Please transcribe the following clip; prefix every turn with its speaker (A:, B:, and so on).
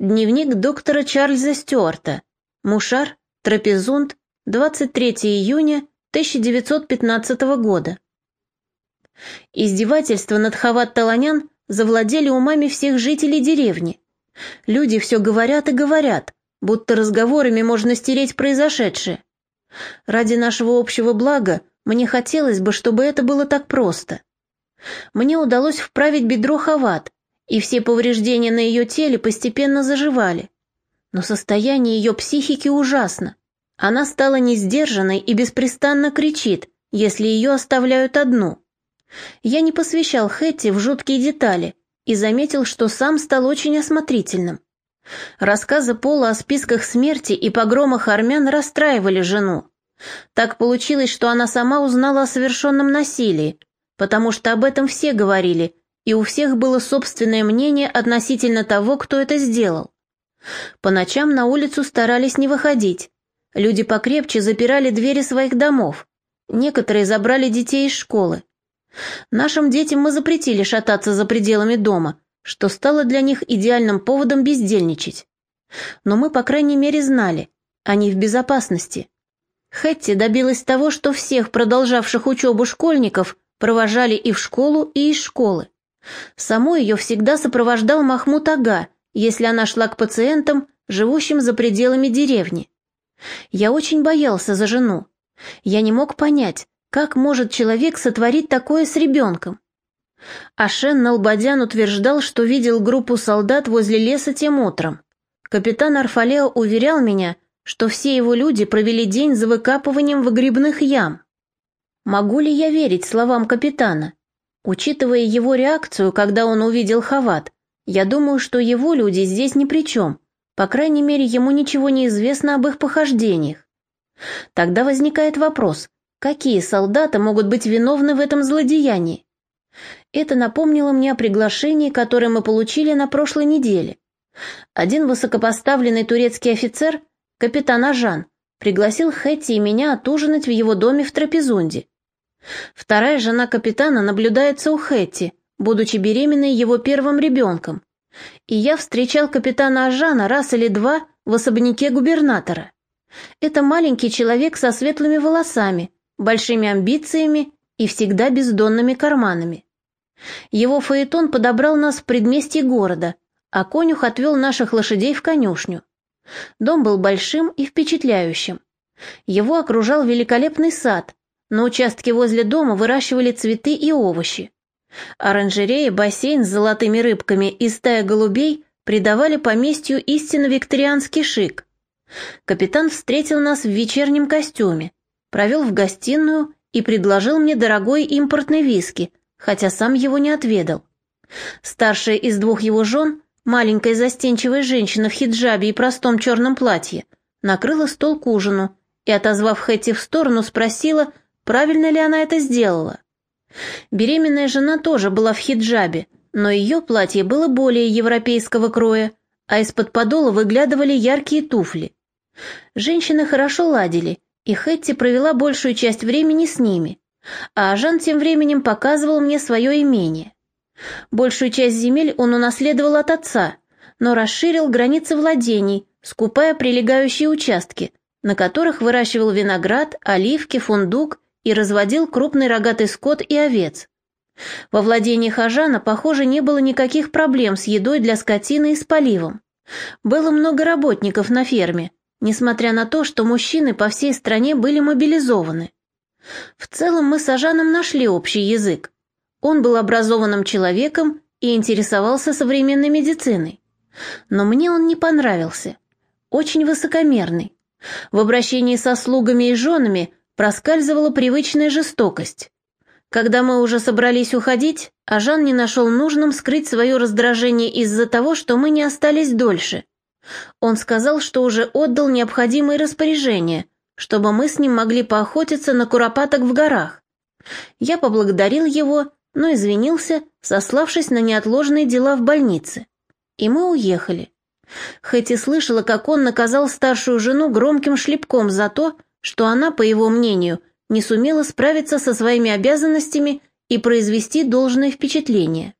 A: Дневник доктора Чарльза Стюарта. Мушар, Трапезунд, 23 июня 1915 года. Издевательства над Хават Таланян завладели умами всех жителей деревни. Люди все говорят и говорят, будто разговорами можно стереть произошедшее. Ради нашего общего блага мне хотелось бы, чтобы это было так просто. Мне удалось вправить бедро Хават, и все повреждения на ее теле постепенно заживали. Но состояние ее психики ужасно. Она стала несдержанной и беспрестанно кричит, если ее оставляют одну. Я не посвящал Хэтти в жуткие детали и заметил, что сам стал очень осмотрительным. Рассказы Пола о списках смерти и погромах армян расстраивали жену. Так получилось, что она сама узнала о совершенном насилии, потому что об этом все говорили, и у всех было собственное мнение относительно того, кто это сделал. По ночам на улицу старались не выходить. Люди покрепче запирали двери своих домов. Некоторые забрали детей из школы. Нашим детям мы запретили шататься за пределами дома, что стало для них идеальным поводом бездельничать. Но мы, по крайней мере, знали, они в безопасности. Хэтти добилась того, что всех продолжавших учебу школьников провожали и в школу, и из школы. Саму ее всегда сопровождал Махмуд Ага, если она шла к пациентам, живущим за пределами деревни. Я очень боялся за жену. Я не мог понять, как может человек сотворить такое с ребенком. Ашен Налбадян утверждал, что видел группу солдат возле леса тем утром. Капитан Арфалео уверял меня, что все его люди провели день за выкапыванием выгребных ям. Могу ли я верить словам капитана? Учитывая его реакцию, когда он увидел Хават, я думаю, что его люди здесь ни при чем. По крайней мере, ему ничего не известно об их похождениях. Тогда возникает вопрос, какие солдаты могут быть виновны в этом злодеянии? Это напомнило мне о приглашении, которое мы получили на прошлой неделе. Один высокопоставленный турецкий офицер, капитан Ажан, пригласил Хэтти и меня отужинать в его доме в Трапезунде. Вторая жена капитана наблюдается у Хэтти, будучи беременной его первым ребенком. И я встречал капитана Ажана раз или два в особняке губернатора. Это маленький человек со светлыми волосами, большими амбициями и всегда бездонными карманами. Его фаэтон подобрал нас в предместье города, а конюх отвел наших лошадей в конюшню. Дом был большим и впечатляющим. Его окружал великолепный сад, на участке возле дома выращивали цветы и овощи. Оранжерея, бассейн с золотыми рыбками и стая голубей придавали поместью истинно викторианский шик. Капитан встретил нас в вечернем костюме, провел в гостиную и предложил мне дорогой импортный виски, хотя сам его не отведал. Старшая из двух его жен, маленькая застенчивая женщина в хиджабе и простом черном платье, накрыла стол к ужину и, отозвав Хэти в сторону, спросила, правильно ли она это сделала. Беременная жена тоже была в хиджабе, но ее платье было более европейского кроя, а из-под подола выглядывали яркие туфли. Женщины хорошо ладили, и Хэтти провела большую часть времени с ними, а Жан тем временем показывал мне свое имение. Большую часть земель он унаследовал от отца, но расширил границы владений, скупая прилегающие участки, на которых выращивал виноград, оливки, фундук и разводил крупный рогатый скот и овец. Во владении Хажана, похоже, не было никаких проблем с едой для скотины и с поливом. Было много работников на ферме, несмотря на то, что мужчины по всей стране были мобилизованы. В целом мы с Ажаном нашли общий язык. Он был образованным человеком и интересовался современной медициной. Но мне он не понравился. Очень высокомерный. В обращении со слугами и женами проскальзывала привычная жестокость. Когда мы уже собрались уходить, Ажан не нашел нужным скрыть свое раздражение из-за того, что мы не остались дольше. Он сказал, что уже отдал необходимые распоряжения, чтобы мы с ним могли поохотиться на куропаток в горах. Я поблагодарил его, но извинился, сославшись на неотложные дела в больнице. И мы уехали. Хоть и слышала, как он наказал старшую жену громким шлепком за то, что она, по его мнению, не сумела справиться со своими обязанностями и произвести должное впечатление.